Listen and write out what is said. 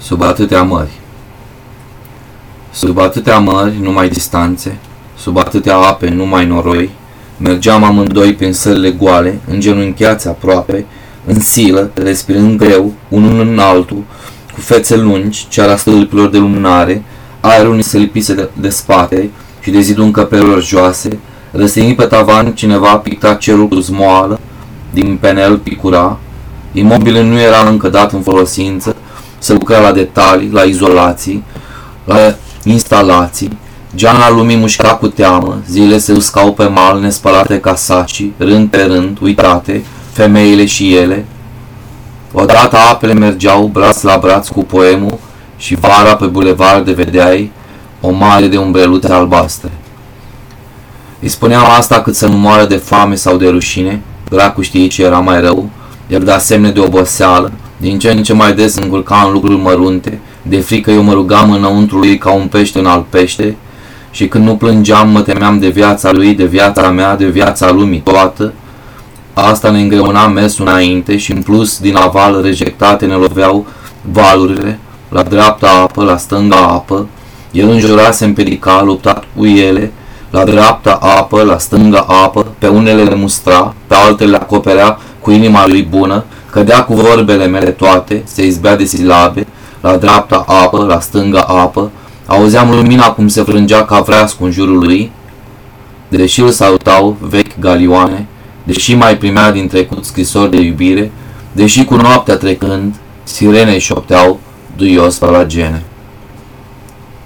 Sub atâtea mări. Sub atâtea mări, numai distanțe, sub atâtea ape, numai noroi, mergeam amândoi prin sările goale, îngenunchiați aproape, în silă, respirând greu, unul în altul, cu fețe lungi, ceara stâlpilor de lumânare, aerul ni se lipise de, de spate și de zidul încăperilor joase, răstigni pe tavan cineva picta cerul cu zmoală, din penel picura, imobilul nu era încă dat în folosință, se lucra la detalii, la izolații, la instalații, geana lumii mușca cu teamă, zile se uscau pe mal nespălate ca sacii, rând pe rând, uitate, femeile și ele. Odată apele mergeau braț la braț cu poemul și vara pe de vedeai o mare de umbrelute albastre. Îi spuneam asta cât să nu moară de foame sau de rușine, dracu știe ce era mai rău, iar da semne de oboseală, din ce în ce mai des încurca în lucruri mărunte, de frică eu mă rugam înăuntru lui ca un pește în alt pește, și când nu plângeam mă temeam de viața lui, de viața mea, de viața lumii toată. Asta ne îngreuna mersul înainte și în plus din aval rejectate ne loveau valurile, la dreapta apă, la stânga apă. El înjurase în perical, luptat cu ele, la dreapta apă, la stânga apă, pe unele le mustra, pe altele le acoperea cu inima lui bună, cădea cu vorbele mele toate, se izbea de silabe, la dreapta apă, la stânga apă, auzeam lumina cum se frângea ca vreascu în jurul lui, deși îl salutau vechi galioane, deși mai primea din trecut scrisori de iubire, deși cu noaptea trecând, sirene șopteau duios pe la gene.